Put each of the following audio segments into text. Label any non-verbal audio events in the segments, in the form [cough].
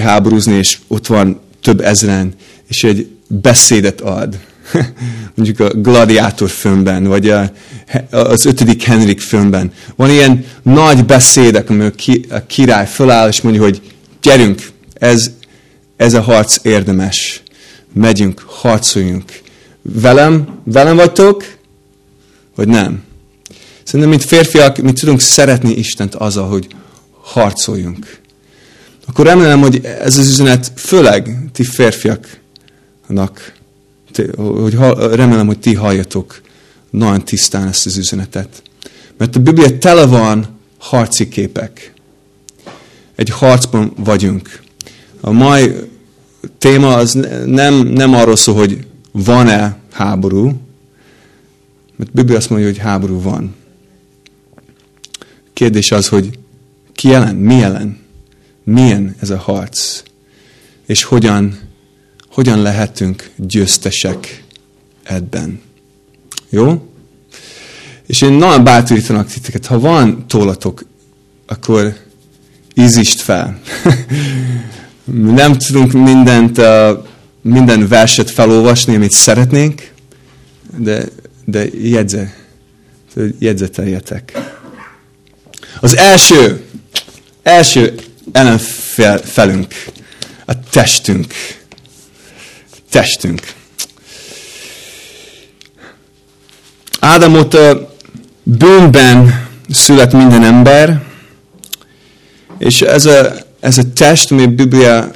háborúzni, és ott van több ezren, és egy beszédet ad. [laughs] Mondjuk a Gladiátor filmben, vagy a, az ötödik Henrik filmben. Van ilyen nagy beszédek, amikor a király föláll, és mondja, hogy gyerünk, ez, ez a harc érdemes. Megyünk, harcoljunk. Velem, velem vagytok, vagy nem? Szerintem, mint férfiak, mi tudunk szeretni Istent azzal, hogy harcoljunk. Akkor remélem, hogy ez az üzenet főleg ti férfiaknak, hogy remélem, hogy ti halljatok nagyon tisztán ezt az üzenetet. Mert a Biblia tele van harci képek. Egy harcban vagyunk. A mai téma az nem, nem arról szól, hogy van-e háború, mert a Biblia azt mondja, hogy háború van. Kérdés az, hogy ki ellen, mi ellen, milyen ez a harc, és hogyan, hogyan lehetünk győztesek ebben. Jó? És én nagyon bátorítanak titeket, ha van tólatok, akkor ízist fel. [laughs] Nem tudunk mindent, minden verset felolvasni, amit szeretnénk, de, de jegyze, jegyzeteljetek. Az első, első ellenfelünk, a testünk. Testünk. Ádámot bűnben szület minden ember, és ez a, ez a test, ami a Biblia,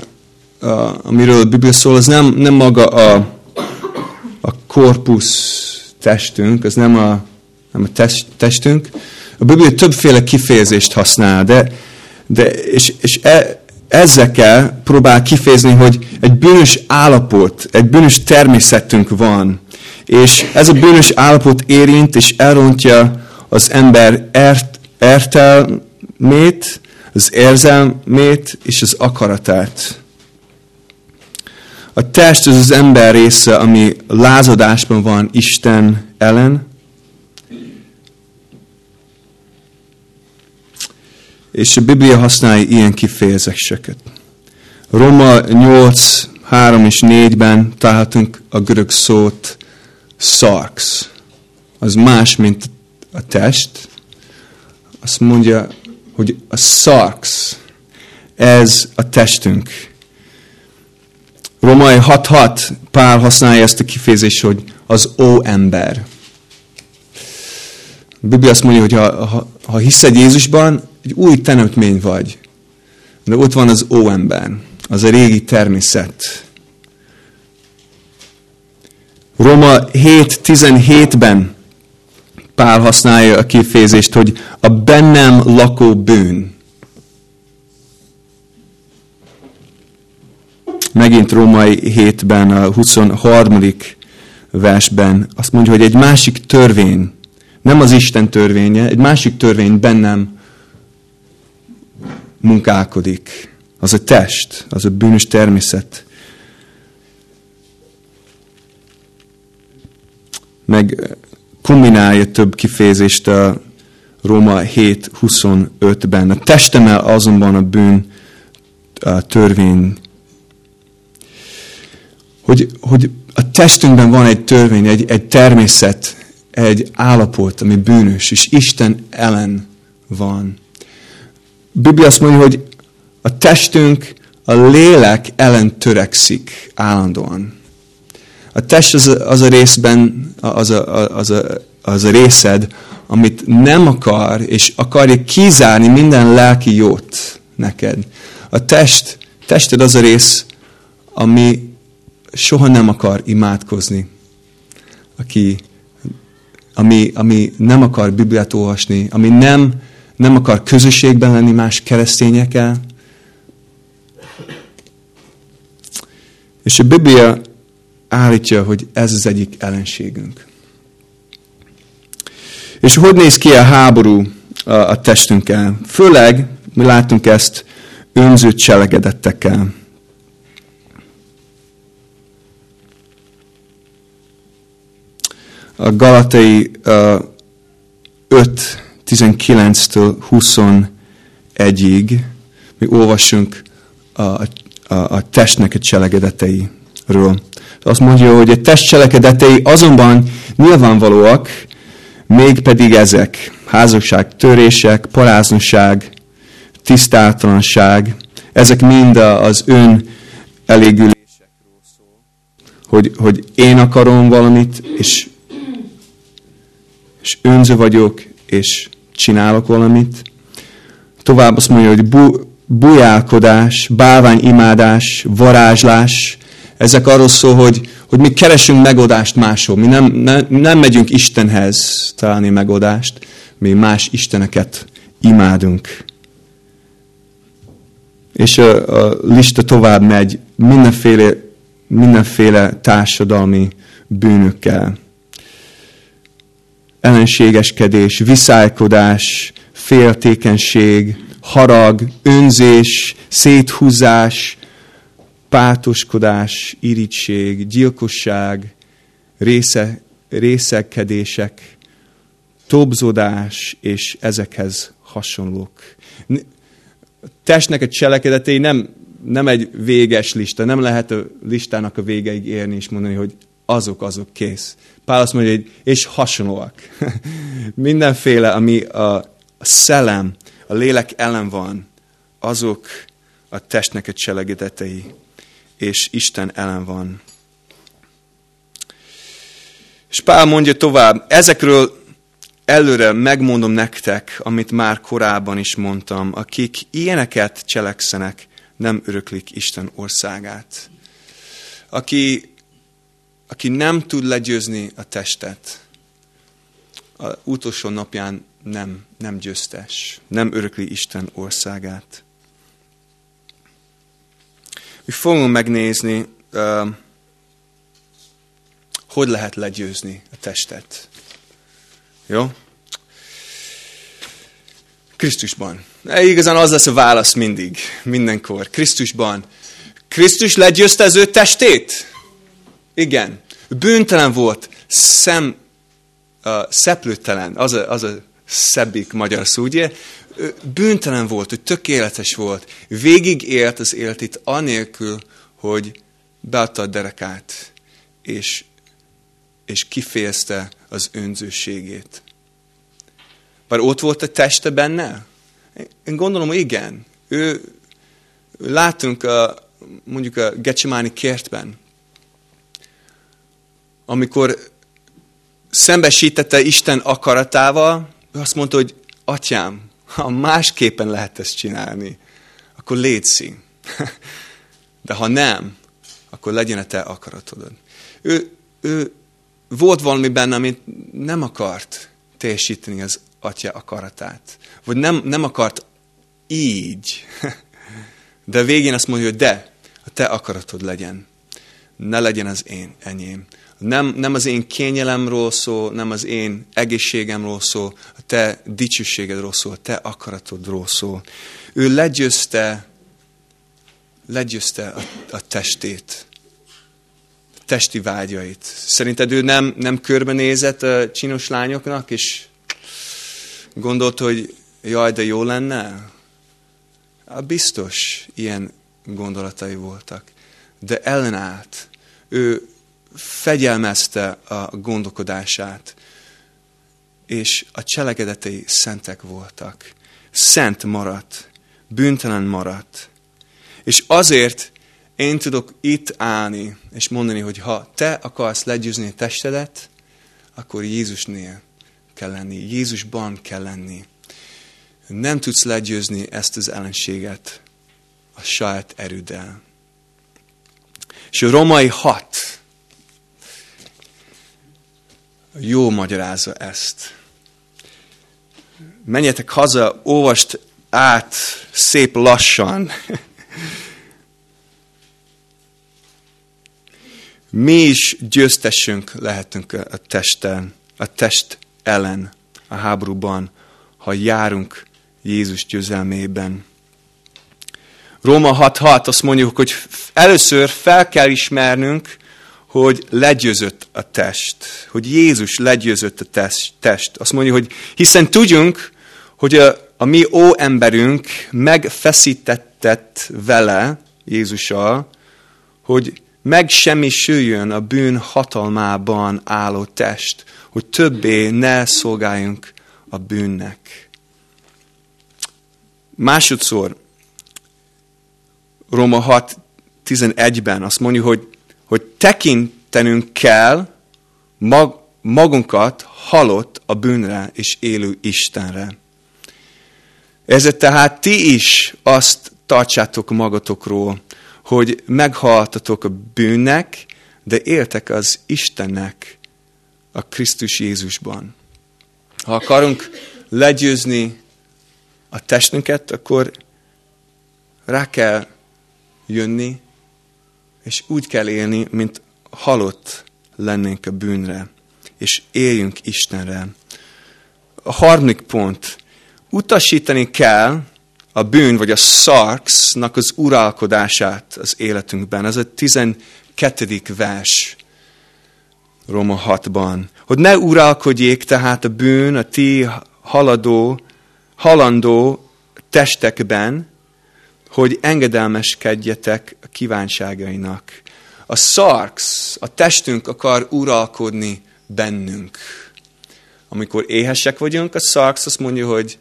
amiről a Biblia szól, az nem, nem maga a, a korpusz testünk, az nem a, nem a test, testünk. A Biblia többféle kifejezést használ, de, de és, és e, ezekkel próbál kifejezni, hogy egy bűnös állapot, egy bűnös természetünk van, és ez a bűnös állapot érint és elrontja az ember ert, értelmét, az érzelmét és az akaratát. A test az az ember része, ami lázadásban van Isten ellen, és a Biblia használja ilyen kifejezéseket. Roma 8, 3 és 4-ben találhatunk a görög szót sarx. Az más, mint a test. Azt mondja, hogy a sarx, ez a testünk. Romai 6.6 Pál használja ezt a kifejezést, hogy az ó ember. A Biblia azt mondja, hogy ha, ha, ha hiszed Jézusban, egy új teremtmény vagy. De ott van az ó ember, az a régi természet. Roma 7.17-ben Pál használja a kifejezést, hogy a bennem lakó bűn. Megint Római 7-ben, a 23. versben azt mondja, hogy egy másik törvény, nem az Isten törvénye, egy másik törvény bennem munkálkodik. Az a test, az a bűnös természet. Meg kombinálja több kifejezést a Róma 7.25-ben. A testemmel azonban a bűn a törvény. Hogy, hogy a testünkben van egy törvény, egy, egy természet, egy állapot, ami bűnös, és Isten ellen van. Biblia azt mondja, hogy a testünk a lélek ellen törekszik állandóan. A test az a, az a részben, az a, az, a, az a részed, amit nem akar, és akarja kizárni minden lelki jót neked. A test, tested az a rész, ami soha nem akar imádkozni. Aki, ami, ami nem akar Bibliát olvasni, ami nem, nem akar közösségben lenni más keresztényekkel. És a Biblia állítja, hogy ez az egyik ellenségünk. És hogy néz ki a háború a, testünkkel? Főleg mi látunk ezt önző cselekedettekkel. A Galatai uh, 5 19-től 21-ig mi olvasunk a, a, a testnek a cselekedeteiről. Azt mondja, hogy a test cselekedetei azonban nyilvánvalóak, mégpedig ezek, házasság, törések, paráznosság, tisztátalanság, ezek mind az ön elégülésekről szól, hogy, hogy én akarom valamit, és, és önző vagyok, és csinálok valamit. Tovább azt mondja, hogy bu, bujálkodás, bálványimádás, varázslás, ezek arról szól, hogy, hogy mi keresünk megoldást máshol. Mi nem, nem, nem megyünk Istenhez találni megoldást, mi más isteneket imádunk. És a, a lista tovább megy mindenféle, mindenféle társadalmi bűnökkel. Ellenségeskedés, viszálykodás, féltékenység, harag, önzés, széthúzás, pátoskodás, irigység, gyilkosság, része, részekedések, tobzodás és ezekhez hasonlók. Testnek a cselekedetei nem, nem egy véges lista, nem lehet a listának a végeig érni és mondani, hogy azok, azok, kész. Pál azt mondja, hogy és hasonlóak. [laughs] Mindenféle, ami a, szellem, a lélek ellen van, azok a testnek a cselekedetei, és Isten ellen van. És Pál mondja tovább, ezekről előre megmondom nektek, amit már korábban is mondtam, akik ilyeneket cselekszenek, nem öröklik Isten országát. Aki, aki nem tud legyőzni a testet, a utolsó napján nem, nem győztes, nem örökli Isten országát. Mi fogunk megnézni, uh, hogy lehet legyőzni a testet. Jó? Krisztusban. E, igazán az lesz a válasz mindig, mindenkor. Krisztusban. Krisztus legyőzte az ő testét? Igen. Bűntelen volt, szem, uh, szeplőtelen, az a, az a szebbik magyar szó, ugye? Bűntelen volt, hogy tökéletes volt. Végig élt az életét anélkül, hogy beadta a derekát, és, és kifejezte az önzőségét. Bár ott volt a teste benne? Én gondolom, hogy igen. Ő, látunk a, mondjuk a Gecsemáni kertben, amikor szembesítette Isten akaratával, ő azt mondta, hogy atyám, ha másképpen lehet ezt csinálni, akkor létszi. [laughs] De ha nem, akkor legyen a te akaratod. Ő, ő volt valami benne, amit nem akart teljesíteni az atya akaratát. Vagy nem, nem akart így. [laughs] De végén azt mondja, hogy de, a te akaratod legyen. Ne legyen az én enyém. Nem, nem az én kényelemről szól, nem az én egészségemről szól, a te dicsőségedről szól, a te akaratodról szól. Ő legyőzte, legyőzte a, a testét, a testi vágyait. Szerinted ő nem, nem körbenézett a csinos lányoknak, és gondolt, hogy jaj, de jó lenne? Biztos ilyen gondolatai voltak. De ellenállt. Ő fegyelmezte a gondolkodását, és a cselekedetei szentek voltak. Szent maradt, bűntelen maradt. És azért én tudok itt állni, és mondani, hogy ha te akarsz legyőzni a testedet, akkor Jézusnél kell lenni, Jézusban kell lenni. Nem tudsz legyőzni ezt az ellenséget a saját erőddel. És a romai hat jó magyarázza ezt. Menjetek haza, olvast át szép lassan. Mi is győztessünk lehetünk a testen, a test ellen a háborúban, ha járunk Jézus győzelmében. Róma 6.6 azt mondjuk, hogy először fel kell ismernünk, hogy legyőzött a test, hogy Jézus legyőzött a test. Azt mondja, hogy hiszen tudjunk, hogy a, a mi ó emberünk megfeszítettett vele, Jézussal, hogy megsemmisüljön a bűn hatalmában álló test, hogy többé ne szolgáljunk a bűnnek. Másodszor, Roma 6, 11-ben azt mondja, hogy, hogy tekintenünk kell mag, magunkat halott a bűnre és élő Istenre. Ezért tehát ti is azt tartsátok magatokról, hogy meghaltatok a bűnnek, de éltek az Istennek a Krisztus Jézusban. Ha akarunk legyőzni a testünket, akkor rá kell jönni, és úgy kell élni, mint halott lennénk a bűnre, és éljünk Istenre. A harmadik pont. Utasítani kell a bűn, vagy a szarksznak az uralkodását az életünkben. Ez a 12. vers Roma 6-ban. Hogy ne uralkodjék tehát a bűn a ti haladó, halandó testekben, hogy engedelmeskedjetek a kívánságainak. A szarksz, a testünk akar uralkodni bennünk. Amikor éhesek vagyunk, a szarksz azt mondja, hogy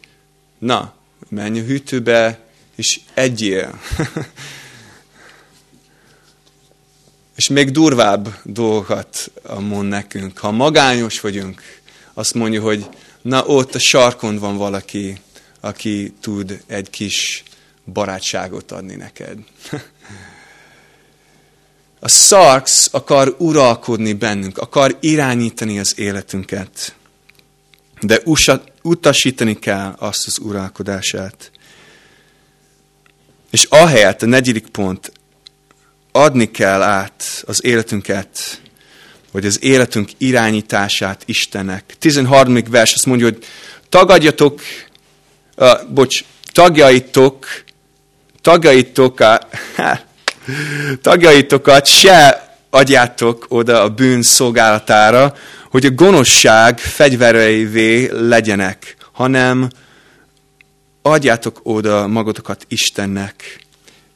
na, menj a hűtőbe, és egyél. [laughs] és még durvább dolgokat mond nekünk. Ha magányos vagyunk, azt mondja, hogy na ott a sarkon van valaki, aki tud egy kis barátságot adni neked. A szarksz akar uralkodni bennünk, akar irányítani az életünket. De utasítani kell azt az uralkodását. És ahelyett a negyedik pont, adni kell át az életünket, vagy az életünk irányítását Istennek. 13. vers azt mondja, hogy tagadjatok, uh, bocs, tagjaitok, tagjaitok, [laughs] tagjaitokat se adjátok oda a bűn szolgálatára, hogy a gonoszság fegyvereivé legyenek, hanem adjátok oda magatokat Istennek,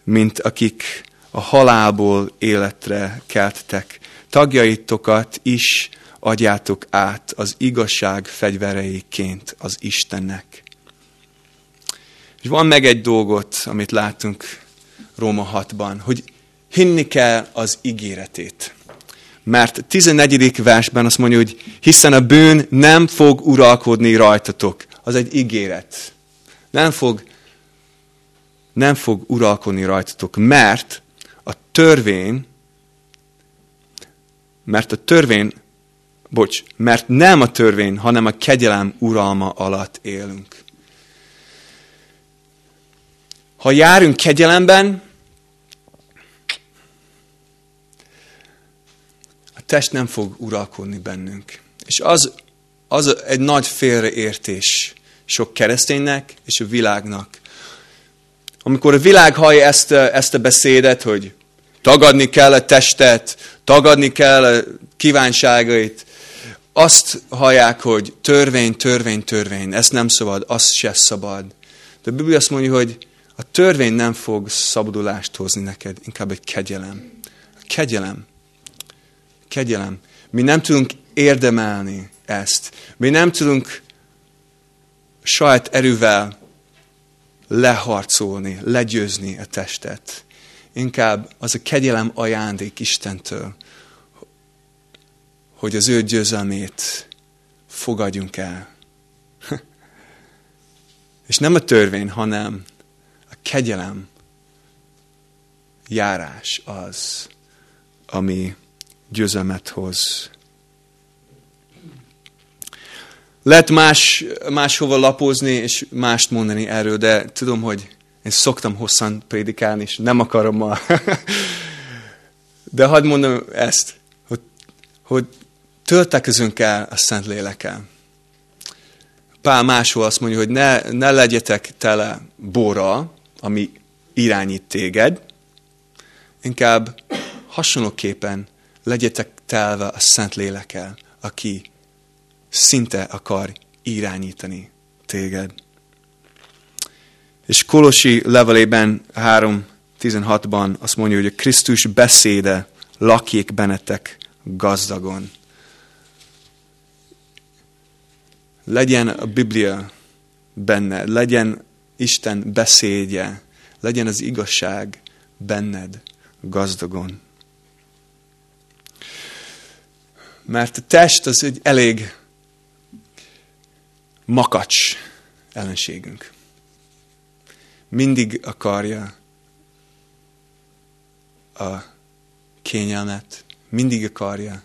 mint akik a halálból életre kelttek. Tagjaitokat is adjátok át az igazság fegyvereiként az Istennek. És van meg egy dolgot, amit látunk Róma 6-ban, hogy hinni kell az ígéretét. Mert 14. versben azt mondja, hogy hiszen a bűn nem fog uralkodni rajtatok. Az egy ígéret. Nem fog, nem fog uralkodni rajtatok, mert a törvény, mert a törvény, bocs, mert nem a törvény, hanem a kegyelem uralma alatt élünk. Ha járunk kegyelemben, test nem fog uralkodni bennünk. És az, az egy nagy félreértés sok kereszténynek és a világnak. Amikor a világ hallja ezt, ezt a beszédet, hogy tagadni kell a testet, tagadni kell a kívánságait, azt hallják, hogy törvény, törvény, törvény, ezt nem szabad, az se szabad. De a Biblia azt mondja, hogy a törvény nem fog szabadulást hozni neked, inkább egy kegyelem. A kegyelem kegyelem. Mi nem tudunk érdemelni ezt. Mi nem tudunk saját erővel leharcolni, legyőzni a testet. Inkább az a kegyelem ajándék Istentől, hogy az ő győzelmét fogadjunk el. [laughs] És nem a törvény, hanem a kegyelem járás az, ami győzelmet hoz. Lehet más, máshova lapozni, és mást mondani erről, de tudom, hogy én szoktam hosszan prédikálni, és nem akarom ma. de hadd mondom ezt, hogy, hogy töltekezünk el a Szent Lélekkel. Pál máshol azt mondja, hogy ne, ne legyetek tele bora, ami irányít téged, inkább hasonlóképpen legyetek telve a Szent Lélekkel, aki szinte akar irányítani téged. És Kolosi levelében 3, 16-ban azt mondja, hogy a Krisztus beszéde lakjék bennetek gazdagon. Legyen a Biblia benne, legyen Isten beszédje, legyen az igazság benned gazdagon. Mert a test az egy elég makacs ellenségünk. Mindig akarja a kényelmet, mindig akarja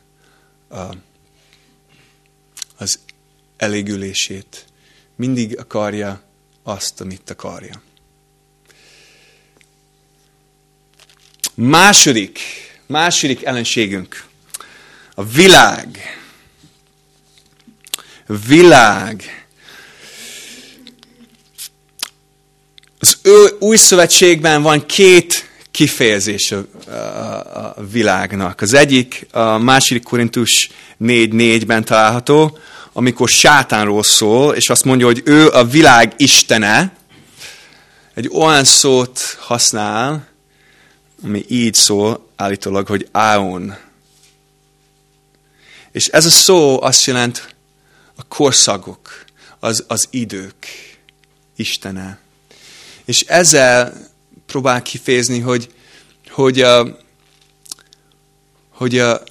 a, az elégülését, mindig akarja azt, amit akarja. Második, második ellenségünk, a világ. Világ. Az új szövetségben van két kifejezés a, a, a világnak. Az egyik a második Korintus 4.4-ben található, amikor sátánról szól, és azt mondja, hogy ő a világ istene, egy olyan szót használ, ami így szól állítólag, hogy áon. És ez a szó azt jelent a korszakok, az, az idők istene. És ezzel próbál kifejezni, hogy, hogy, a, hogy a,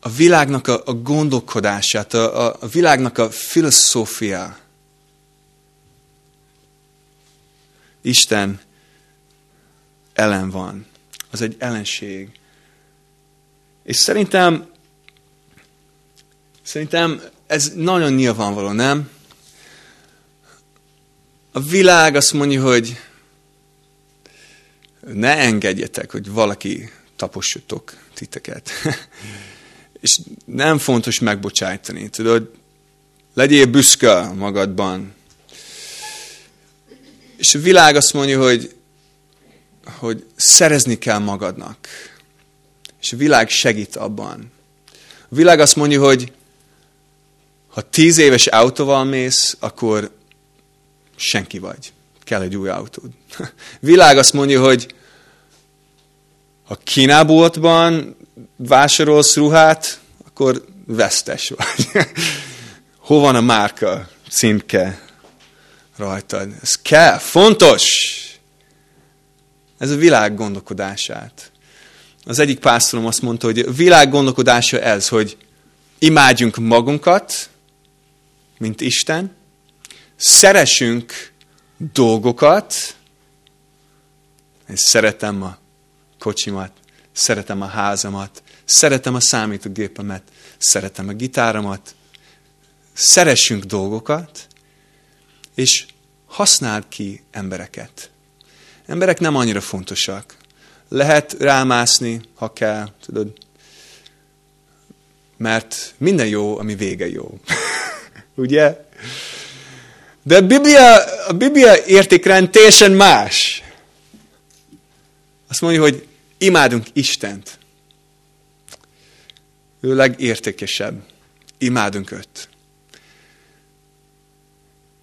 a világnak a, a gondolkodását, a, a, a világnak a filozófia. Isten ellen van. Az egy ellenség. És szerintem szerintem ez nagyon nyilvánvaló, nem? A világ azt mondja, hogy ne engedjetek, hogy valaki tapossutok titeket. [laughs] És nem fontos megbocsájtani. Tudod, legyél büszke magadban. És a világ azt mondja, hogy, hogy szerezni kell magadnak. És a világ segít abban. A világ azt mondja, hogy ha tíz éves autóval mész, akkor senki vagy. Kell egy új autód. A [laughs] világ azt mondja, hogy ha kínáboltban vásárolsz ruhát, akkor vesztes vagy. [laughs] Hol van a márka címke rajtad? Ez kell, fontos! Ez a világ gondolkodását. Az egyik pásztorom azt mondta, hogy a világ gondolkodása ez, hogy imádjunk magunkat, mint Isten, szeressünk dolgokat, én szeretem a kocsimat, szeretem a házamat, szeretem a számítógépemet, szeretem a gitáromat, szeressünk dolgokat, és használd ki embereket. Emberek nem annyira fontosak. Lehet rámászni, ha kell, tudod, mert minden jó, ami vége jó. [laughs] Ugye? De a Biblia, a Biblia értékrend teljesen más. Azt mondja, hogy imádunk Istent. Ő legértékesebb. Imádunk őt.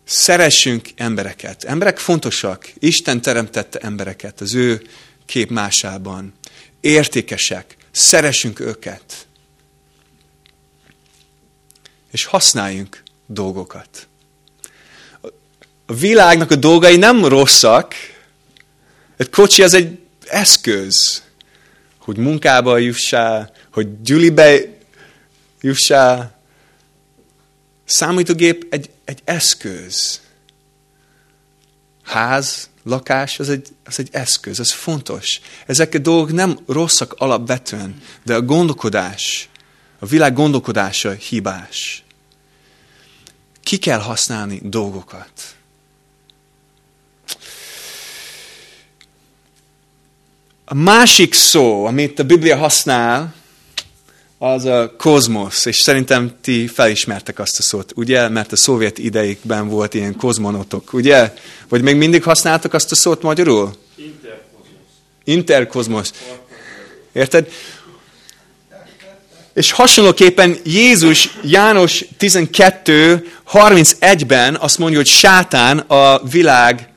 Szeressünk embereket. Emberek fontosak. Isten teremtette embereket az ő képmásában. Értékesek. Szeressünk őket. És használjunk dolgokat. A világnak a dolgai nem rosszak. Egy kocsi az egy eszköz, hogy munkába jussál, hogy gyülibe jussál. Számítógép egy, egy eszköz. Ház, lakás, az egy, az egy eszköz, az fontos. Ezek a dolgok nem rosszak alapvetően, de a gondolkodás, a világ gondolkodása hibás. Ki kell használni dolgokat. A másik szó, amit a Biblia használ, az a kozmosz, és szerintem ti felismertek azt a szót, ugye? Mert a szovjet ideikben volt ilyen kozmonotok, ugye? Vagy még mindig használtak azt a szót magyarul? Interkozmosz. Interkozmosz. Érted? És hasonlóképpen Jézus János 12, 31-ben azt mondja, hogy sátán a világ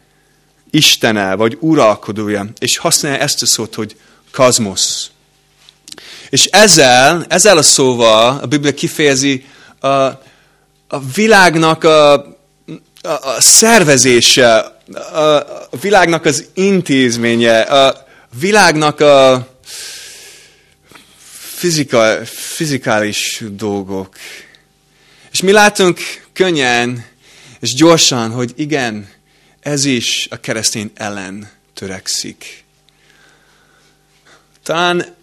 istene, vagy uralkodója, és használja ezt a szót, hogy kazmosz. És ezzel, ezzel a szóval a Biblia kifejezi a, a világnak a, a, a szervezése, a, a világnak az intézménye, a világnak a fizika, fizikális dolgok. És mi látunk könnyen és gyorsan, hogy igen, ez is a keresztény ellen törekszik. Talán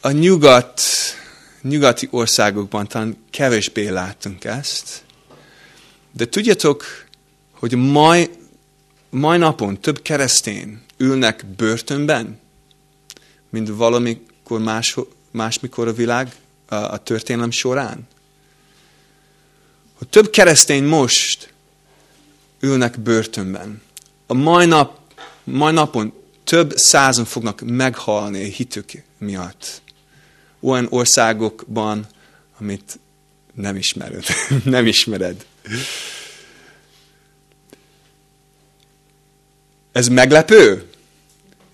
a nyugat, nyugati országokban talán kevésbé látunk ezt, de tudjátok, hogy mai, mai napon több keresztény ülnek börtönben, mint valamikor más, másmikor a világ, a, a történelem során. Hogy több keresztény most ülnek börtönben. A mai, nap, mai napon több százan fognak meghalni hitük miatt. Olyan országokban, amit nem ismered. [laughs] nem ismered. Ez meglepő?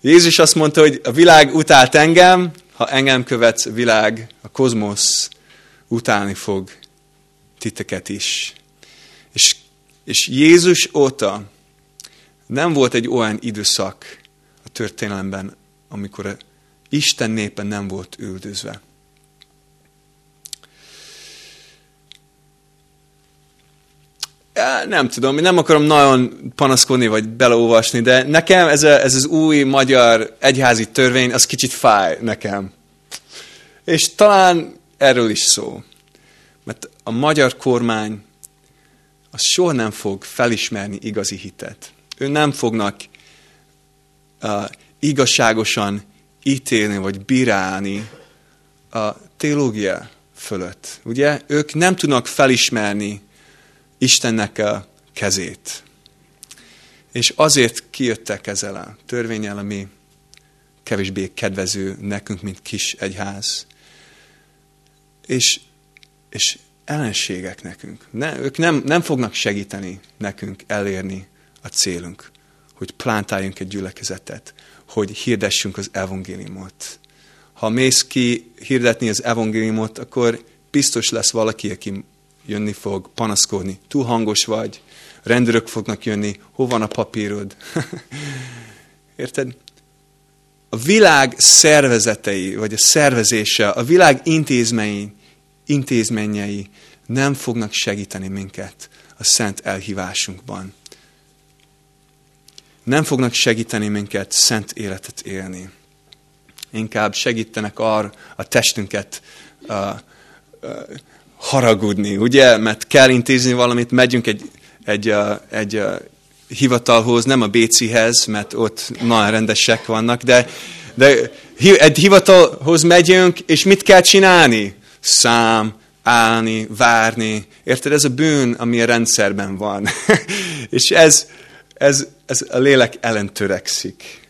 Jézus azt mondta, hogy a világ utált engem, ha engem követsz, a világ, a kozmosz utálni fog titeket is. És, Jézus óta nem volt egy olyan időszak a történelemben, amikor a Isten népe nem volt üldözve. nem tudom, nem akarom nagyon panaszkodni, vagy beleolvasni, de nekem ez, a, ez az új magyar egyházi törvény, az kicsit fáj nekem. És talán erről is szó. Mert a magyar kormány az soha nem fog felismerni igazi hitet. Ő nem fognak uh, igazságosan ítélni, vagy bírálni a teológia fölött. Ugye? Ők nem tudnak felismerni Istennek a kezét. És azért kijöttek ezzel a törvényel, ami kevésbé kedvező nekünk, mint kis egyház. És, és ellenségek nekünk. Ne, ők nem, nem fognak segíteni nekünk elérni a célunk, hogy plántáljunk egy gyülekezetet, hogy hirdessünk az evangéliumot. Ha mész ki hirdetni az evangéliumot, akkor biztos lesz valaki, aki jönni fog, panaszkodni. Túl hangos vagy, rendőrök fognak jönni, hol van a papírod? [laughs] Érted? A világ szervezetei, vagy a szervezése, a világ intézményei, intézményei nem fognak segíteni minket a szent elhívásunkban. Nem fognak segíteni minket szent életet élni. Inkább segítenek arra a testünket uh, uh, haragudni, ugye? Mert kell intézni valamit, megyünk egy, egy, egy, egy hivatalhoz, nem a Bécihez, mert ott nagyon rendesek vannak, de, de egy hivatalhoz megyünk, és mit kell csinálni? Szám, állni, várni. Érted? Ez a bűn, ami a rendszerben van. [laughs] és ez, ez, ez a lélek ellen törekszik.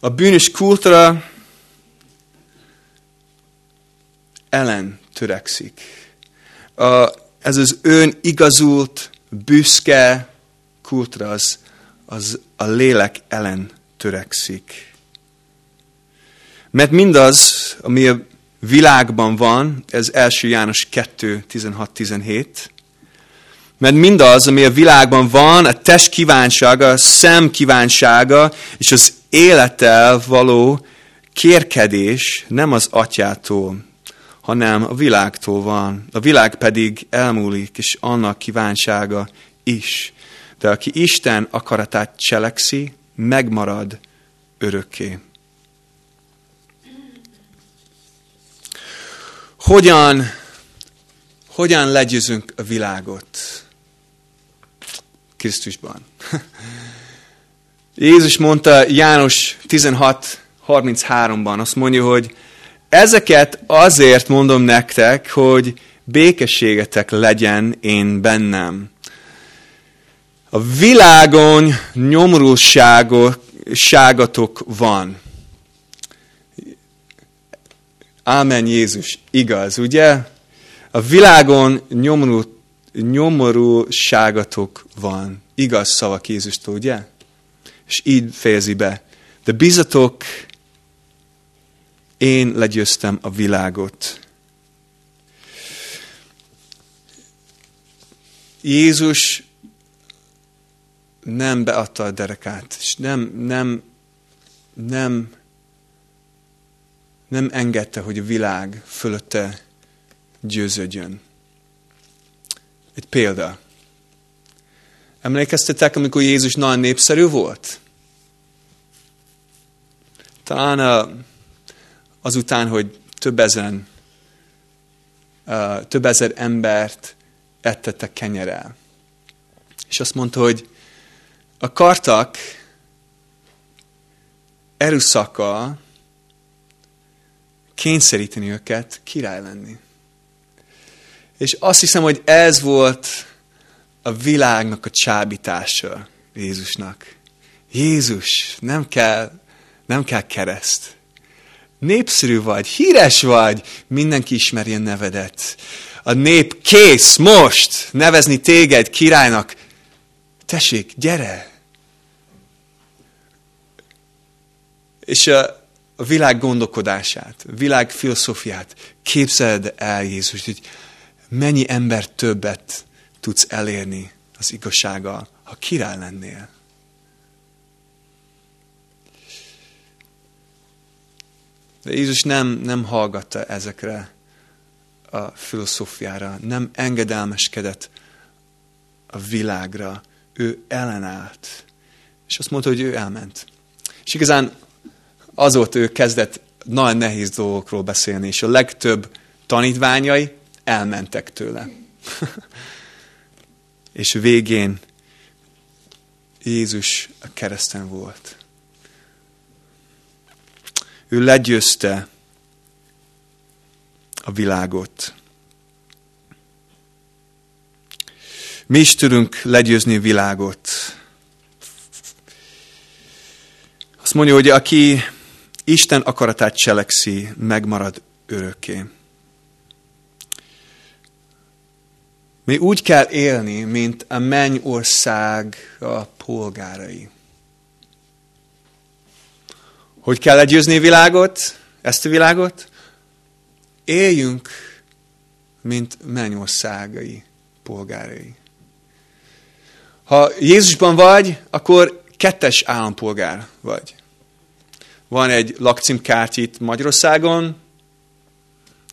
A bűnös kultúra ellen törekszik. A, ez az ön igazult, büszke kultra, az, az a lélek ellen törekszik. Mert mindaz, ami a világban van, ez első János 2, 16-17, mert mindaz, ami a világban van, a test kívánsága, a szem kívánsága, és az élettel való kérkedés nem az atyától, hanem a világtól van. A világ pedig elmúlik, és annak kívánsága is. De aki Isten akaratát cselekszi, megmarad örökké. Hogyan, hogyan legyőzünk a világot? Krisztusban. [laughs] Jézus mondta János 16.33-ban, azt mondja, hogy Ezeket azért mondom nektek, hogy békességetek legyen én bennem. A világon nyomorúságatok van. Ámen Jézus, igaz, ugye? A világon nyomorú nyomorúságatok van. Igaz szavak Jézustól, ugye? És így fejezi be. De bizatok, én legyőztem a világot. Jézus nem beadta a derekát, és nem, nem, nem, nem engedte, hogy a világ fölötte győződjön. Egy példa. Emlékeztetek, amikor Jézus nagyon népszerű volt? Talán azután, hogy több ezen, több ezer embert ettettek kenyerel. És azt mondta, hogy akartak erőszakkal kényszeríteni őket király lenni. És azt hiszem, hogy ez volt a világnak a csábítása Jézusnak. Jézus, nem kell, nem kell kereszt. Népszerű vagy, híres vagy, mindenki ismeri a nevedet. A nép kész most nevezni téged királynak. Tessék, gyere! És a, a világ gondolkodását, világ filozófiát képzeled el Jézus, hogy mennyi ember többet tudsz elérni az igazsággal, ha király lennél. De Jézus nem, nem hallgatta ezekre a filozófiára, nem engedelmeskedett a világra, ő ellenállt. És azt mondta, hogy ő elment. És igazán azóta ő kezdett nagyon nehéz dolgokról beszélni, és a legtöbb tanítványai elmentek tőle. [laughs] és végén Jézus a kereszten volt. Ő legyőzte a világot. Mi is tudunk legyőzni a világot. Azt mondja, hogy aki Isten akaratát cselekszi, megmarad örökké. Mi úgy kell élni, mint a mennyország a polgárai. Hogy kell legyőzni világot, ezt a világot? Éljünk, mint mennyországai polgárai. Ha Jézusban vagy, akkor kettes állampolgár vagy. Van egy lakcímkárt itt Magyarországon,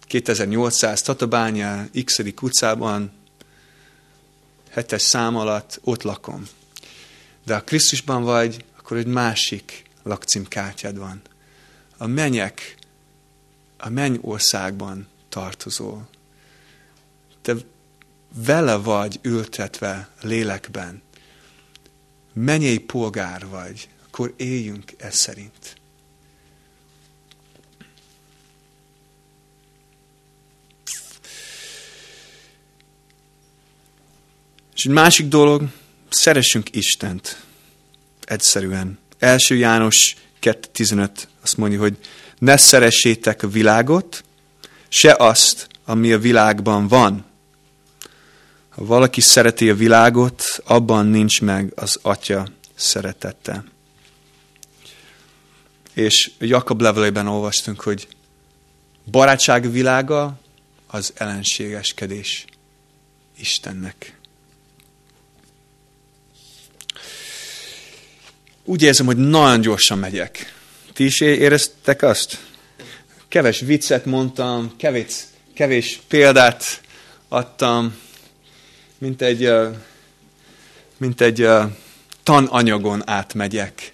2800 Tatabánya, x utcában, hetes szám alatt ott lakom. De ha Krisztusban vagy, akkor egy másik lakcímkártyád van. A mennyek, a menny országban tartozol. Te vele vagy ültetve lélekben. Mennyei polgár vagy, akkor éljünk ez szerint. És egy másik dolog, szeressünk Istent. Egyszerűen. Első János 2.15 azt mondja, hogy ne szeressétek a világot, se azt, ami a világban van. Ha valaki szereti a világot, abban nincs meg az atya szeretete. És Jakab levelében olvastunk, hogy barátság világa az ellenségeskedés Istennek. Úgy érzem, hogy nagyon gyorsan megyek. Ti is éreztek azt? Keves viccet mondtam, kevés, kevés példát adtam, mint egy, mint egy tananyagon átmegyek.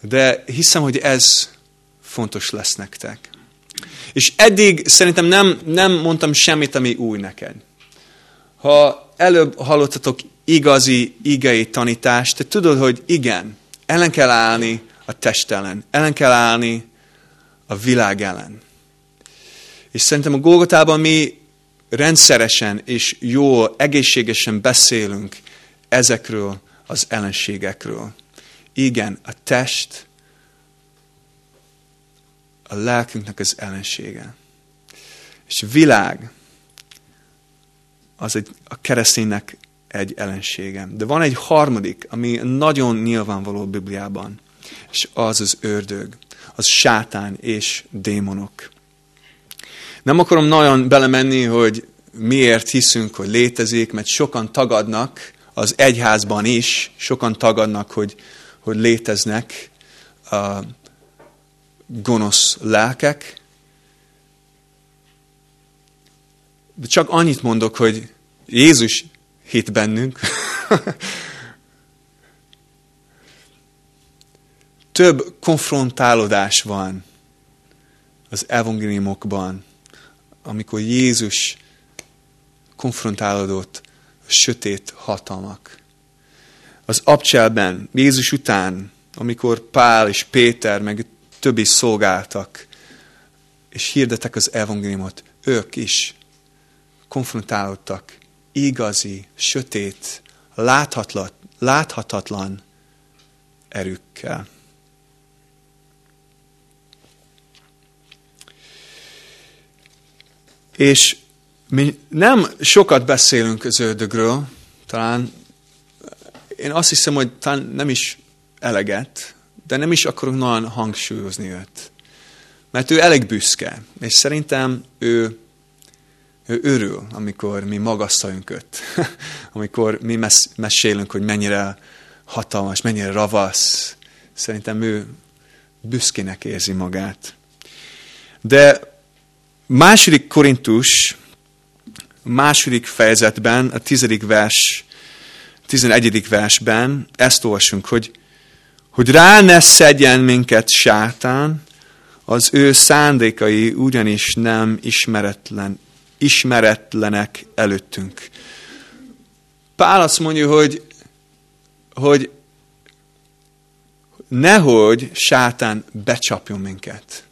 De hiszem, hogy ez fontos lesz nektek. És eddig szerintem nem, nem mondtam semmit, ami új neked. Ha előbb hallottatok igazi igei tanítást, te tudod, hogy igen, ellen kell állni a test ellen. Ellen kell állni a világ ellen. És szerintem a Golgotában mi rendszeresen és jól, egészségesen beszélünk ezekről az ellenségekről. Igen, a test a lelkünknek az ellensége. És világ az egy, a kereszténynek egy ellensége. De van egy harmadik, ami nagyon nyilvánvaló a Bibliában, és az az ördög, az sátán és démonok. Nem akarom nagyon belemenni, hogy miért hiszünk, hogy létezik, mert sokan tagadnak, az egyházban is, sokan tagadnak, hogy, hogy léteznek a gonosz lelkek. De csak annyit mondok, hogy Jézus hit bennünk. Több konfrontálódás van az evangéliumokban, amikor Jézus konfrontálódott a sötét hatalmak. Az abcselben, Jézus után, amikor Pál és Péter, meg többi szolgáltak, és hirdetek az evangéliumot, ők is konfrontálódtak igazi, sötét, láthatlan, láthatatlan erőkkel. És mi nem sokat beszélünk az ördögről, talán én azt hiszem, hogy talán nem is eleget, de nem is akarunk nagyon hangsúlyozni őt. Mert ő elég büszke, és szerintem ő, ő örül, amikor mi magasztaljunk őt. [laughs] amikor mi mes- mesélünk, hogy mennyire hatalmas, mennyire ravasz. Szerintem ő büszkének érzi magát. De második Korintus második fejezetben, a tizedik vers, tizenegyedik versben ezt olvasunk, hogy, hogy rá ne szedjen minket sátán, az ő szándékai ugyanis nem ismeretlen, ismeretlenek előttünk. Pál azt mondja, hogy, hogy nehogy sátán becsapjon minket.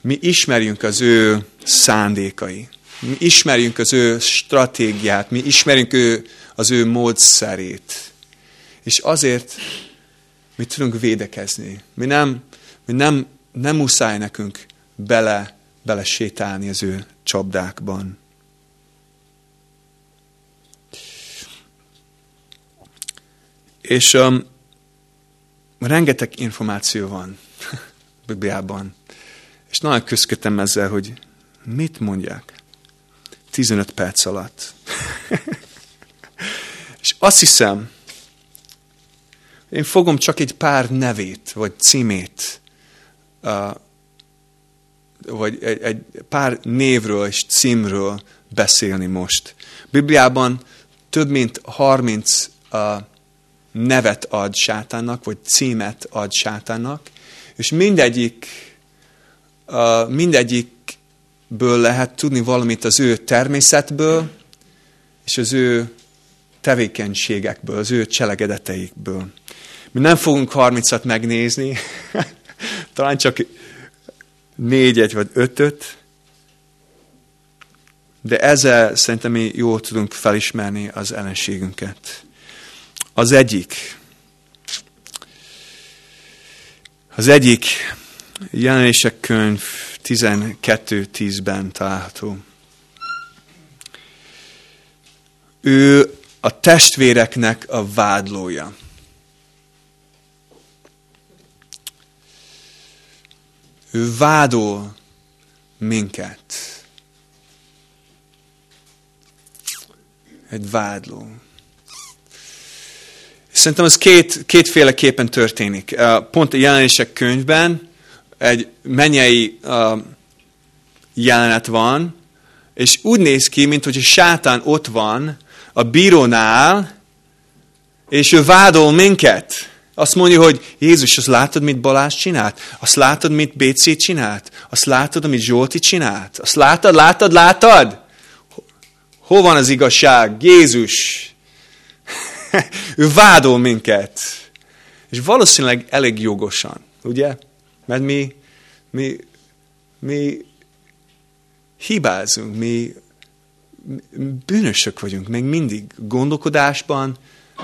Mi ismerjünk az ő szándékai. Mi ismerjünk az ő stratégiát, mi ismerjünk ő, az ő módszerét. És azért mi tudunk védekezni. Mi nem, mi nem, nem muszáj nekünk bele, bele sétálni az ő csapdákban. És um, rengeteg információ van [laughs] Bibliában. És nagyon küzdködtem ezzel, hogy Mit mondják? 15 perc alatt. [laughs] És azt hiszem, én fogom csak egy pár nevét, vagy címét, uh, vagy egy, egy pár névről és címről beszélni most. Bibliában több mint 30 uh, nevet ad sátánnak, vagy címet ad sátánnak, és mindegyik, uh, mindegyik ből lehet tudni valamit az ő természetből, és az ő tevékenységekből, az ő cselekedeteikből. Mi nem fogunk 30-at megnézni, [laughs] talán csak négyet vagy ötöt, de ezzel szerintem mi jól tudunk felismerni az ellenségünket. Az egyik, az egyik jelenések könyv 12.10-ben található. Ő a testvéreknek a vádlója. Ő vádol minket. Egy vádló. Szerintem ez két, kétféleképpen történik. Pont a jelenések könyvben egy mennyei uh, jelenet van, és úgy néz ki, mint sátán ott van a bírónál, és ő vádol minket. Azt mondja, hogy Jézus, azt látod, mit Balázs csinált? Azt látod, mit Bécé csinált? Azt látod, amit Zsolti csinált? Azt látod, látod, látod? Hol van az igazság? Jézus. [laughs] ő vádol minket. És valószínűleg elég jogosan, ugye? Mert mi, mi, mi hibázunk, mi bűnösök vagyunk, még mindig gondolkodásban,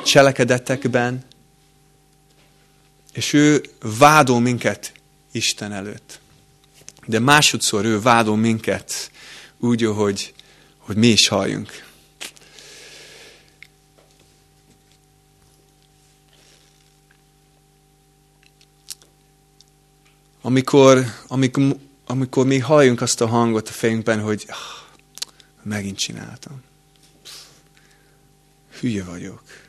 cselekedetekben, és ő vádol minket Isten előtt. De másodszor ő vádol minket úgy, hogy, hogy mi is halljunk. Amikor, amikor, amikor mi halljunk azt a hangot a fejünkben, hogy ah, megint csináltam. Hülye vagyok.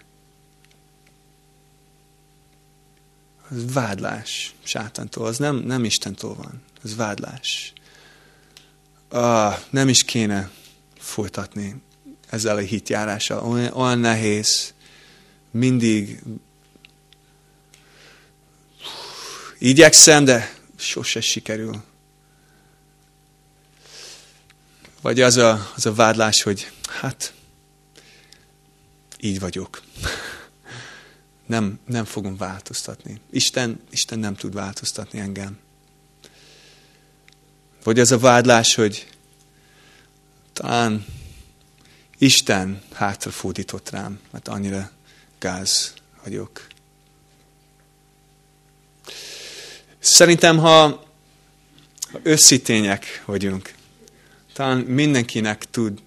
Ez vádlás sátántól, az nem, nem Istentől van. Ez vádlás. Ah, nem is kéne folytatni ezzel a hitjárással. Olyan, olyan nehéz. Mindig igyekszem, de sose sikerül. Vagy az a, az a vádlás, hogy hát így vagyok. Nem, nem fogom változtatni. Isten, Isten nem tud változtatni engem. Vagy az a vádlás, hogy talán Isten hátrafordított rám, mert annyira gáz vagyok. Szerintem, ha, összitények vagyunk, talán mindenkinek tud,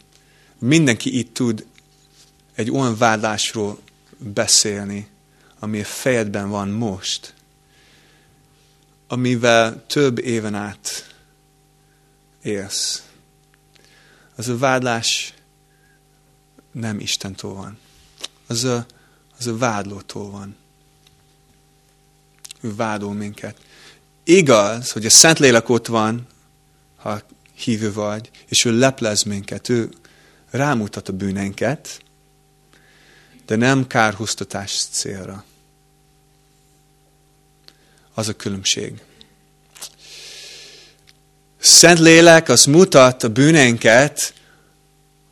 mindenki itt tud egy olyan vádlásról beszélni, ami a fejedben van most, amivel több éven át élsz. Az a vádlás nem Istentől van. Az a, az a vádlótól van. Ő vádol minket. Igaz, hogy a Szentlélek ott van, ha hívő vagy, és ő leplez minket, ő rámutat a bűneinket, de nem kárhoztatás célra. Az a különbség. Szent lélek az mutat a bűneinket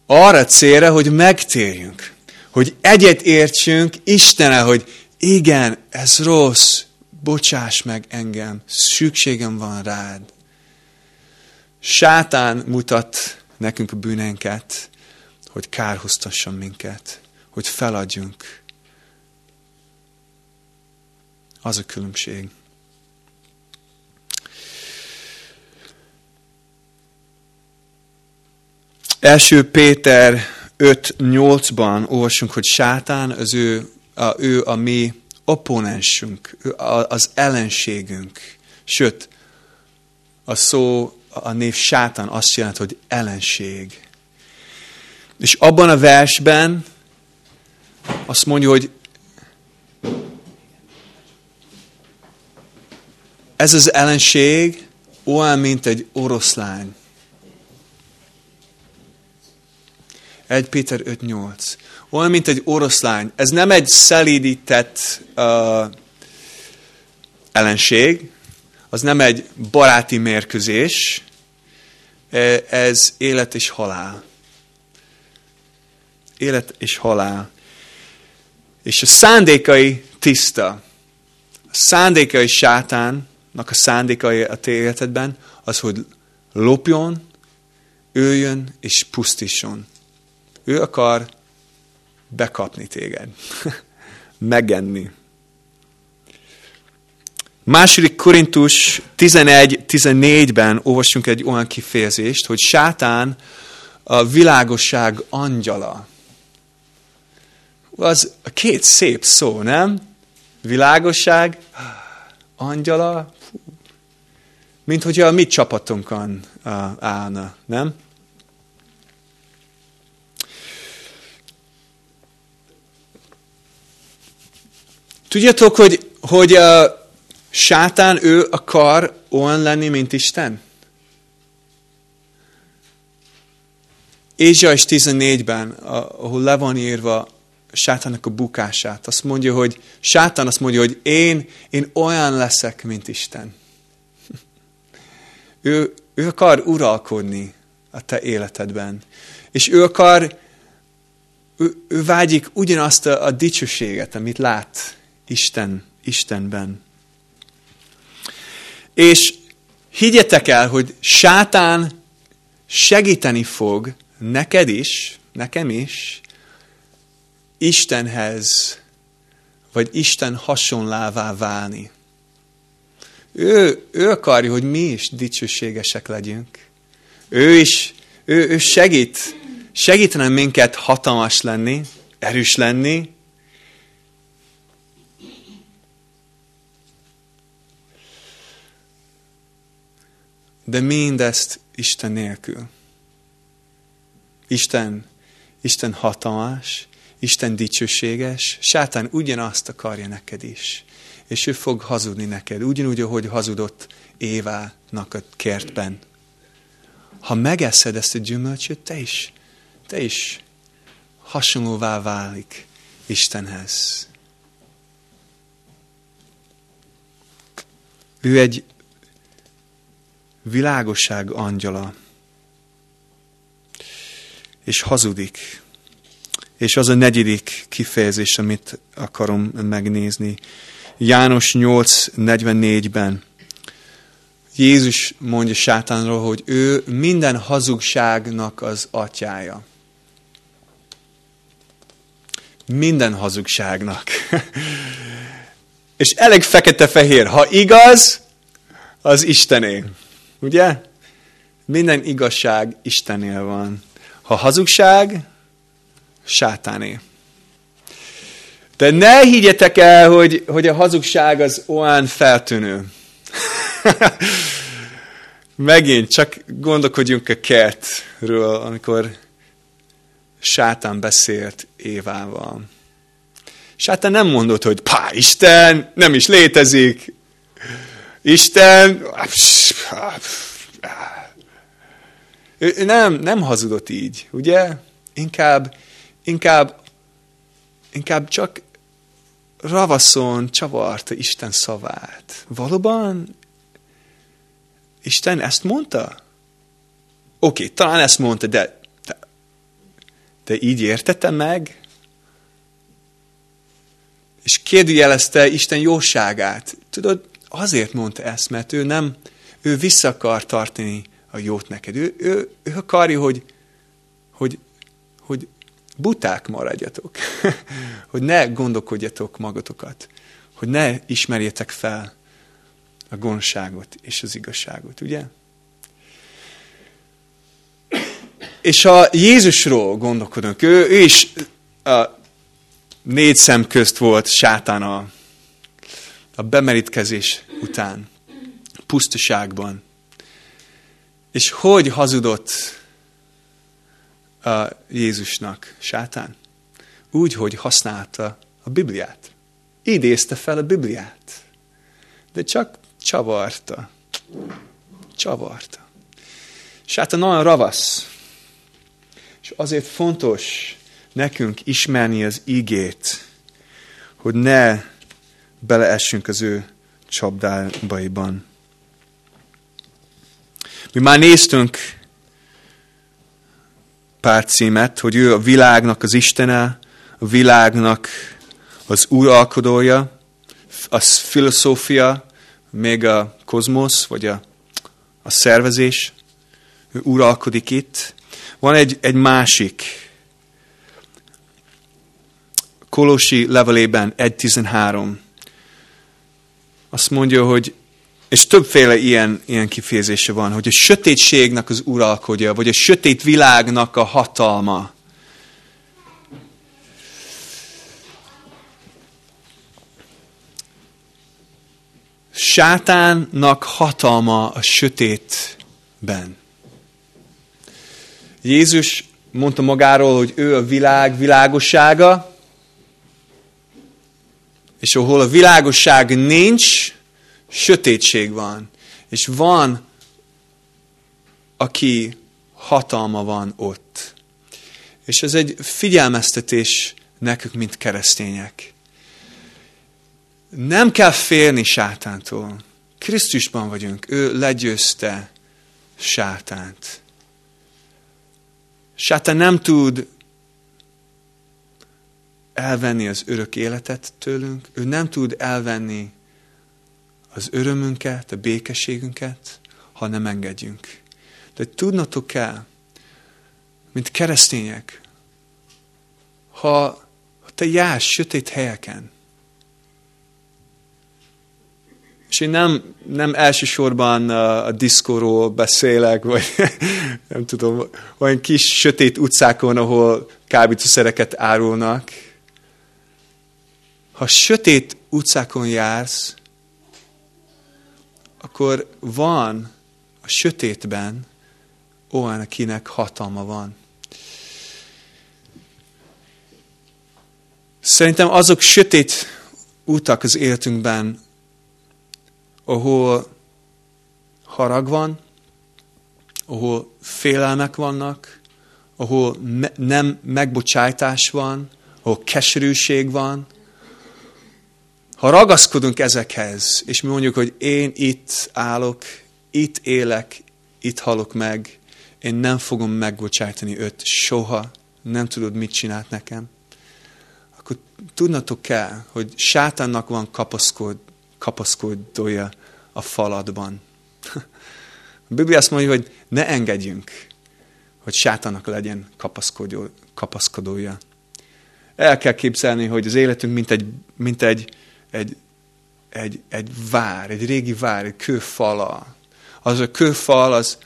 arra célra, hogy megtérjünk. Hogy egyet értsünk Istenel, hogy igen, ez rossz, bocsáss meg engem, szükségem van rád. Sátán mutat nekünk a bűneinket, hogy kárhoztasson minket, hogy feladjunk. Az a különbség. Első Péter 5.8-ban olvasunk, hogy sátán az ő, a, ő a mi opponensünk, az ellenségünk. Sőt, a szó, a név sátán azt jelent, hogy ellenség. És abban a versben azt mondja, hogy ez az ellenség olyan, mint egy oroszlány. 1 Péter 5.8. Olyan, mint egy oroszlány. Ez nem egy szelídített uh, ellenség, az nem egy baráti mérkőzés, ez élet és halál. Élet és halál. És a szándékai tiszta. A szándékai sátánnak a szándékai a te életedben az, hogy lopjon, öljön és pusztítson. Ő akar bekapni téged. [laughs] Megenni. Második Korintus 11-14-ben olvasunk egy olyan kifejezést, hogy sátán a világosság angyala. Az a két szép szó, nem? Világosság, angyala, mint hogyha a mi csapatunkon állna, nem? Tudjátok, hogy, hogy a sátán ő akar olyan lenni, mint Isten? Ézsaiás 14-ben, ahol le van írva sátának a bukását, azt mondja, hogy sátán azt mondja, hogy én, én olyan leszek, mint Isten. Ő, ő akar uralkodni a te életedben. És ő akar, ő, ő vágyik ugyanazt a, a dicsőséget, amit lát Isten, Istenben. És higgyetek el, hogy sátán segíteni fog neked is, nekem is, Istenhez, vagy Isten hasonlává válni. Ő, ő akarja, hogy mi is dicsőségesek legyünk. Ő is, ő, ő segít, segítene minket hatalmas lenni, erős lenni, de mindezt Isten nélkül. Isten, Isten hatalmas, Isten dicsőséges, sátán ugyanazt akarja neked is. És ő fog hazudni neked, ugyanúgy, ahogy hazudott Évának a kertben. Ha megeszed ezt a gyümölcsöt, te is, te is hasonlóvá válik Istenhez. Ő egy világosság angyala, és hazudik. És az a negyedik kifejezés, amit akarom megnézni. János 8.44-ben Jézus mondja sátánról, hogy ő minden hazugságnak az atyája. Minden hazugságnak. [laughs] És elég fekete-fehér. Ha igaz, az Istené. Ugye? Minden igazság Istennél van. Ha hazugság, sátáné. De ne higgyetek el, hogy, hogy a hazugság az olyan feltűnő. [laughs] Megint csak gondolkodjunk a kertről, amikor sátán beszélt Évával. Sátán nem mondott, hogy pá, Isten nem is létezik. Isten, ő nem, nem hazudott így, ugye? Inkább, inkább, inkább csak ravaszon csavarta Isten szavát. Valóban Isten ezt mondta? Oké, okay, talán ezt mondta, de, de, de így értette meg? És kérdőjelezte Isten jóságát. Tudod, azért mondta ezt, mert ő nem, ő vissza akar tartani a jót neked. Ő, ő, ő akarja, hogy, hogy, hogy buták maradjatok. [laughs] hogy ne gondolkodjatok magatokat. Hogy ne ismerjetek fel a gonoszságot és az igazságot, ugye? És a Jézusról gondolkodunk. Ő, ő is a négy szem közt volt sátán a, a bemerítkezés után, pusztaságban. És hogy hazudott a Jézusnak sátán? Úgy, hogy használta a Bibliát. Idézte fel a Bibliát. De csak csavarta. Csavarta. Sátán nagyon ravasz. És azért fontos nekünk ismerni az igét, hogy ne beleessünk az ő csapdábaiban. Mi már néztünk pár címet, hogy ő a világnak az Istene, a világnak az uralkodója, az filozófia, még a kozmosz, vagy a, a szervezés, ő uralkodik itt. Van egy, egy másik, Kolosi levelében 1.13. Azt mondja, hogy és többféle ilyen, ilyen kifejezése van, hogy a sötétségnek az uralkodja, vagy a sötét világnak a hatalma. Sátánnak hatalma a sötétben. Jézus mondta magáról, hogy ő a világ világossága, és ahol a világosság nincs, sötétség van, és van, aki hatalma van ott. És ez egy figyelmeztetés nekünk, mint keresztények. Nem kell félni sátántól. Krisztusban vagyunk. Ő legyőzte sátánt. Sátán nem tud elvenni az örök életet tőlünk. Ő nem tud elvenni az örömünket, a békességünket, ha nem engedjünk. De tudnatok kell, mint keresztények, ha, te jársz sötét helyeken, És én nem, nem elsősorban a diszkóról beszélek, vagy [laughs] nem tudom, olyan kis sötét utcákon, ahol kábítószereket árulnak. Ha sötét utcákon jársz, akkor van a sötétben olyan, akinek hatalma van. Szerintem azok sötét utak az életünkben, ahol harag van, ahol félelmek vannak, ahol me- nem megbocsájtás van, ahol keserűség van. Ha ragaszkodunk ezekhez, és mi mondjuk, hogy én itt állok, itt élek, itt halok meg, én nem fogom megbocsájtani őt soha, nem tudod, mit csinált nekem, akkor tudnatok kell, hogy sátánnak van kapaszkod, kapaszkodója a faladban. A Biblia azt mondja, hogy ne engedjünk, hogy sátának legyen kapaszkodója. El kell képzelni, hogy az életünk mint egy, mint egy, egy, egy, egy vár, egy régi vár, egy kőfala. Az a kőfal az,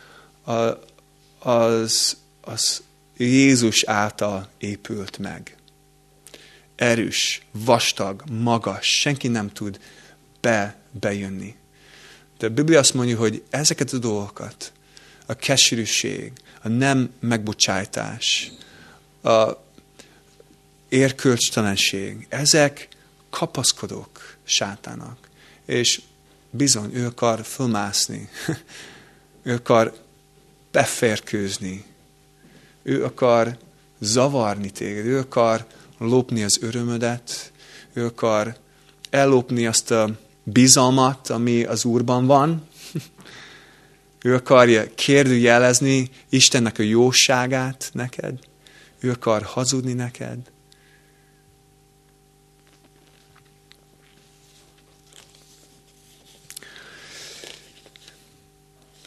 az, az Jézus által épült meg. Erős, vastag, magas, senki nem tud be, bejönni. De a Biblia azt mondja, hogy ezeket a dolgokat, a keserűség, a nem megbocsájtás, a érkölcstelenség, ezek kapaszkodók sátának. És bizony, ő akar fölmászni, [laughs] ő akar beférkőzni, ő akar zavarni téged, ő akar lopni az örömödet, ő akar ellopni azt a bizalmat, ami az Úrban van. [laughs] Ő akarja kérdőjelezni Istennek a jóságát neked. Ő akar hazudni neked.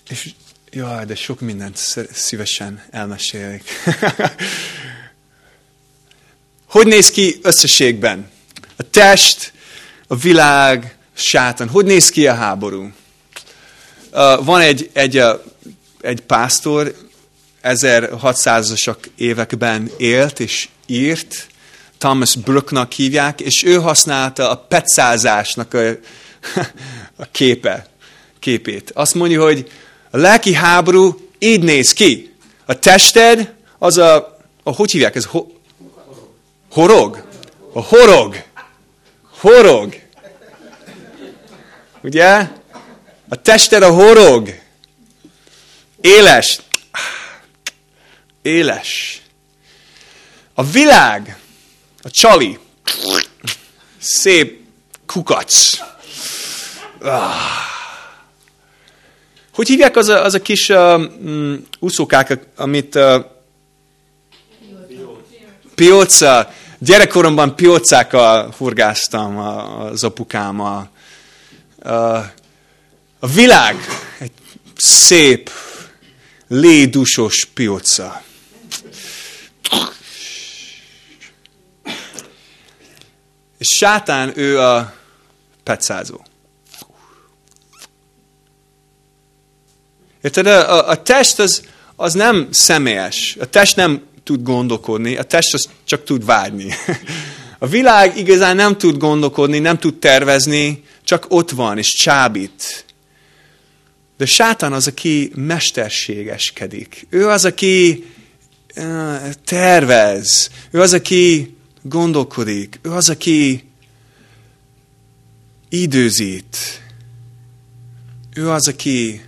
És jaj, de sok mindent szívesen elmesélek. [laughs] hogy néz ki összességben? A test, a világ, sátán. Hogy néz ki a háború? Uh, van egy, egy, uh, egy pásztor, 1600-asak években élt és írt, Thomas Brooknak hívják, és ő használta a petszázásnak a, [laughs] a képe, képét. Azt mondja, hogy a lelki háború így néz ki. A tested, az a, a hogy hívják ez? Ho, horog? A horog. Horog. Ugye? A tested a horog. Éles. Éles. A világ, a csali, szép kukac. Ah. Hogy hívják az a, az a kis uh, úszókák, amit uh, pióca, gyerekkoromban piócákkal hurgáztam az apukámmal. A világ egy szép, lédusos pióca. És sátán ő a pecázó. Érted? A, a test az, az nem személyes. A test nem tud gondolkodni, a test az csak tud vágyni. [laughs] A világ igazán nem tud gondolkodni, nem tud tervezni, csak ott van és csábít. De sátán az, aki mesterségeskedik. Ő az, aki tervez. Ő az, aki gondolkodik. Ő az, aki időzít. Ő az, aki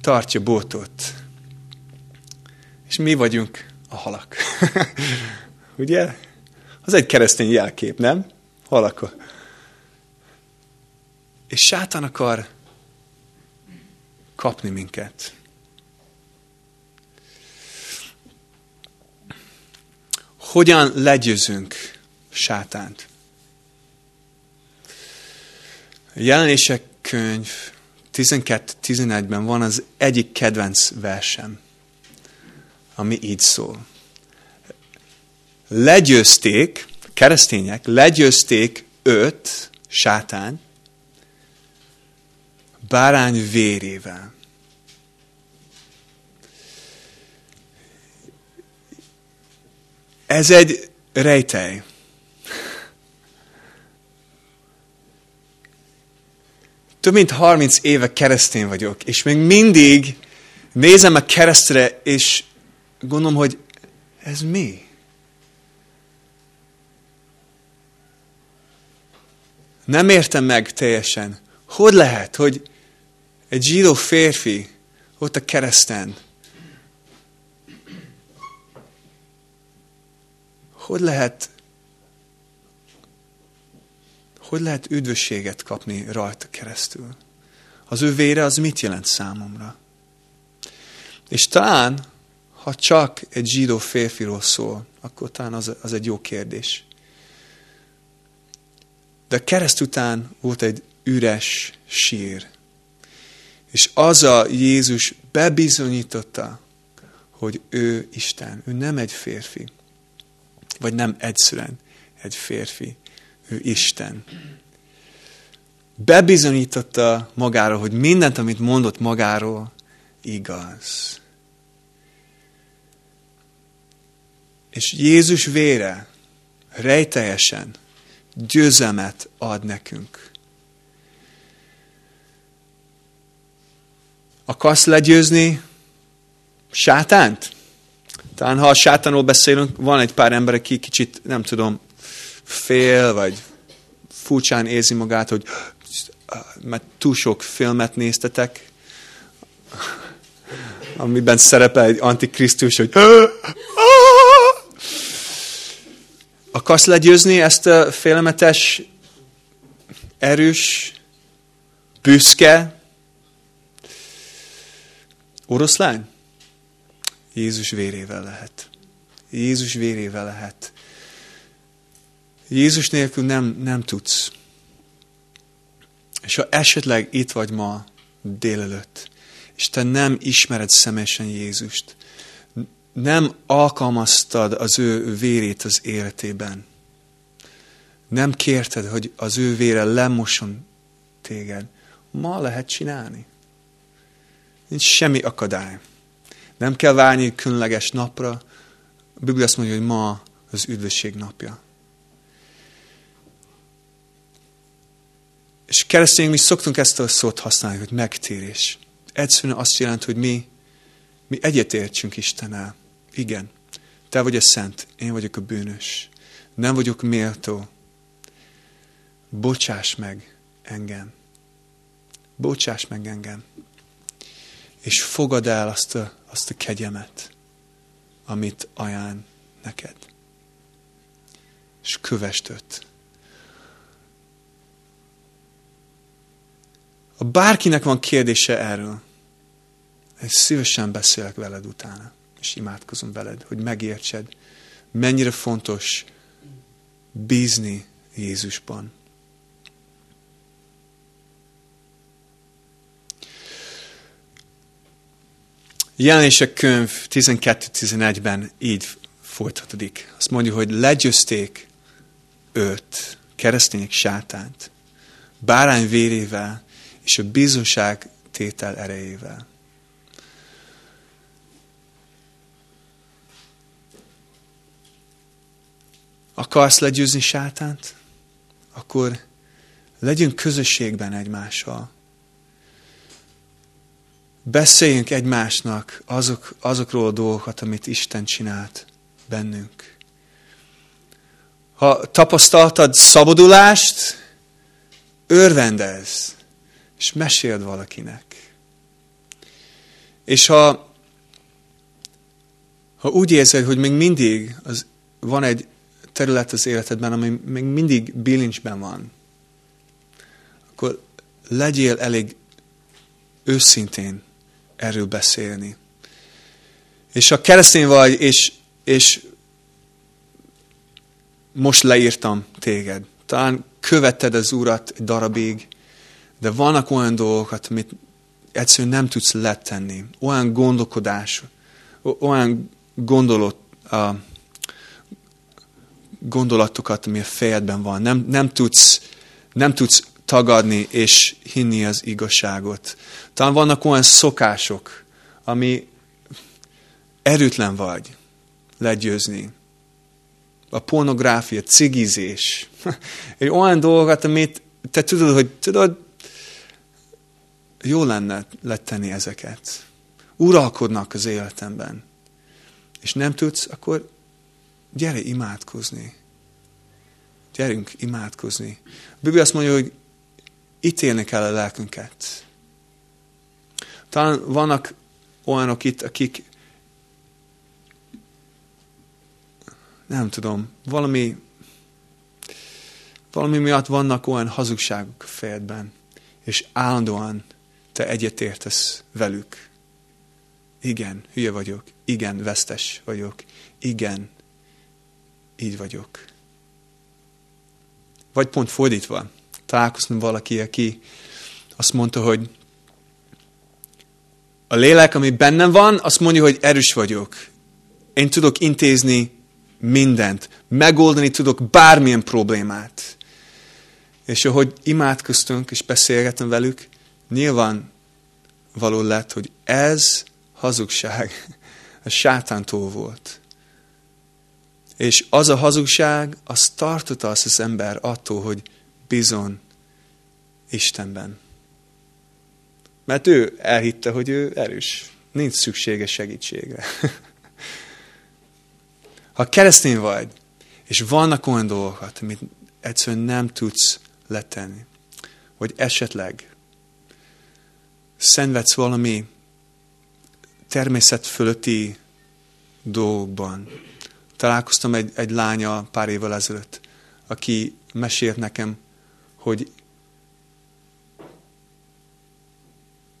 tartja botot. És mi vagyunk a halak. [laughs] Ugye? Az egy keresztény jelkép, nem? Halak. És sátán akar kapni minket. Hogyan legyőzünk sátánt? Jelenések könyv 12-11-ben van az egyik kedvenc versem, ami így szól. Legyőzték, keresztények, legyőzték őt, sátán, bárány vérével. Ez egy rejtely. Több mint 30 éve keresztény vagyok, és még mindig nézem a keresztre, és gondolom, hogy ez mi? Nem értem meg teljesen. Hogy lehet, hogy egy zsidó férfi ott a kereszten, hogy lehet hogy lehet üdvösséget kapni rajta keresztül? Az ő vére az mit jelent számomra? És talán, ha csak egy zsidó férfiról szól, akkor talán az, az egy jó kérdés. De a kereszt után volt egy üres sír. És az a Jézus bebizonyította, hogy ő Isten, ő nem egy férfi, vagy nem egyszerűen egy férfi, ő Isten. Bebizonyította magáról, hogy mindent, amit mondott magáról, igaz. És Jézus vére rejteljesen győzelmet ad nekünk. Akarsz legyőzni sátánt? Talán ha a sátánról beszélünk, van egy pár ember, aki kicsit, nem tudom, fél, vagy furcsán érzi magát, hogy mert túl sok filmet néztetek, amiben szerepel egy antikrisztus, hogy akarsz legyőzni ezt a félelmetes, erős, büszke oroszlány? Jézus vérével lehet. Jézus vérével lehet. Jézus nélkül nem, nem tudsz. És ha esetleg itt vagy ma délelőtt, és te nem ismered személyesen Jézust, nem alkalmaztad az ő vérét az életében, nem kérted, hogy az ő vére lemoson téged, ma lehet csinálni. Nincs semmi akadály. Nem kell várni különleges napra. A Biblia azt mondja, hogy ma az üdvösség napja. És keresztények mi szoktunk ezt a szót használni, hogy megtérés. Egyszerűen azt jelenti, hogy mi, mi egyetértsünk Istennel. Igen, te vagy a szent, én vagyok a bűnös. Nem vagyok méltó. Bocsáss meg engem. Bocsáss meg engem. És fogad el azt a, azt a kegyemet, amit ajánl neked. És kövest őt. Ha bárkinek van kérdése erről, és szívesen beszélek veled utána, és imádkozom veled, hogy megértsed, mennyire fontos bízni Jézusban. Jelenések könyv 12-11-ben így folytatódik. Azt mondja, hogy legyőzték őt, keresztények sátánt, bárány vérével és a bizonság tétel erejével. Akarsz legyőzni sátánt? Akkor legyünk közösségben egymással. Beszéljünk egymásnak azok, azokról a dolgokat, amit Isten csinált bennünk. Ha tapasztaltad szabadulást, örvendezz és meséld valakinek. És ha, ha úgy érzed, hogy még mindig az, van egy terület az életedben, ami még mindig bilincsben van, akkor legyél elég őszintén erről beszélni. És ha keresztény vagy, és, és most leírtam téged, talán követted az Urat egy darabig, de vannak olyan dolgokat, amit egyszerűen nem tudsz letenni. Olyan gondolkodás, olyan gondolat, uh, gondolatokat, ami a fejedben van. Nem, nem, tudsz, nem tudsz tagadni és hinni az igazságot. Talán vannak olyan szokások, ami erőtlen vagy legyőzni. A pornográfia, cigizés. [laughs] Egy olyan dolgot, amit te tudod, hogy tudod, jó lenne letenni ezeket. Uralkodnak az életemben. És nem tudsz, akkor gyere imádkozni. Gyerünk imádkozni. A Biblia azt mondja, hogy ítélni kell a lelkünket. Talán vannak olyanok itt, akik nem tudom, valami valami miatt vannak olyan hazugságok a fejedben, és állandóan te egyetértesz velük. Igen, hülye vagyok. Igen, vesztes vagyok. Igen, így vagyok. Vagy pont fordítva. Találkoztam valaki, aki azt mondta, hogy a lélek, ami bennem van, azt mondja, hogy erős vagyok. Én tudok intézni mindent. Megoldani tudok bármilyen problémát. És ahogy imádkoztunk és beszélgettem velük, nyilván való lett, hogy ez hazugság a sátántól volt. És az a hazugság, az tartotta azt az ember attól, hogy bizony Istenben. Mert ő elhitte, hogy ő erős. Nincs szüksége segítségre. [laughs] Ha keresztény vagy, és vannak olyan dolgokat, amit egyszerűen nem tudsz letenni, vagy esetleg szenvedsz valami természet fölötti dolgokban. Találkoztam egy, egy lánya pár évvel ezelőtt, aki mesélt nekem, hogy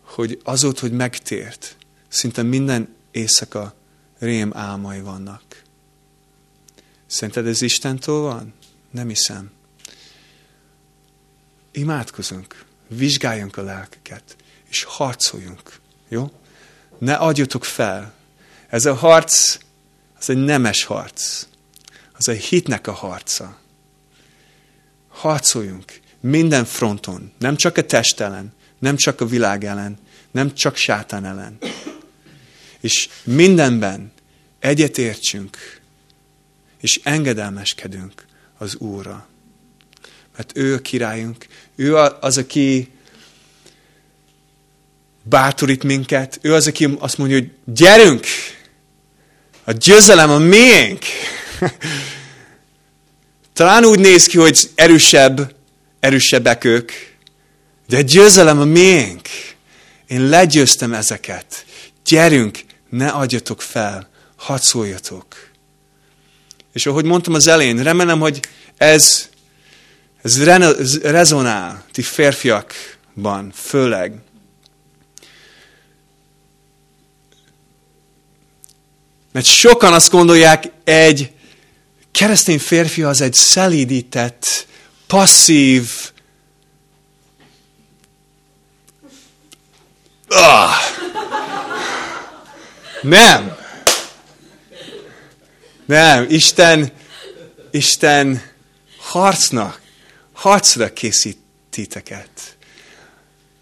hogy azóta, hogy megtért, szinte minden éjszaka rém álmai vannak. Szerinted ez Istentől van? Nem hiszem. Imádkozunk, vizsgáljunk a lelkeket, és harcoljunk. Jó? Ne adjatok fel. Ez a harc, az egy nemes harc. Az egy hitnek a harca. Harcoljunk minden fronton, nem csak a test ellen, nem csak a világ ellen, nem csak sátán ellen. És mindenben egyetértsünk, és engedelmeskedünk az Úrra. Mert ő a királyunk, ő az, aki bátorít minket, ő az, aki azt mondja, hogy gyerünk! A győzelem a miénk! [laughs] Talán úgy néz ki, hogy erősebb, erősebbek ők, de a győzelem a miénk. Én legyőztem ezeket. Gyerünk, ne adjatok fel, hadd szóljatok. És ahogy mondtam az elén, remélem, hogy ez, ez rezonál ti férfiakban, főleg. Mert sokan azt gondolják, egy keresztény férfi az egy szelídített, passzív, ah! Nem. Nem, Isten, Isten harcnak, harcra készít titeket.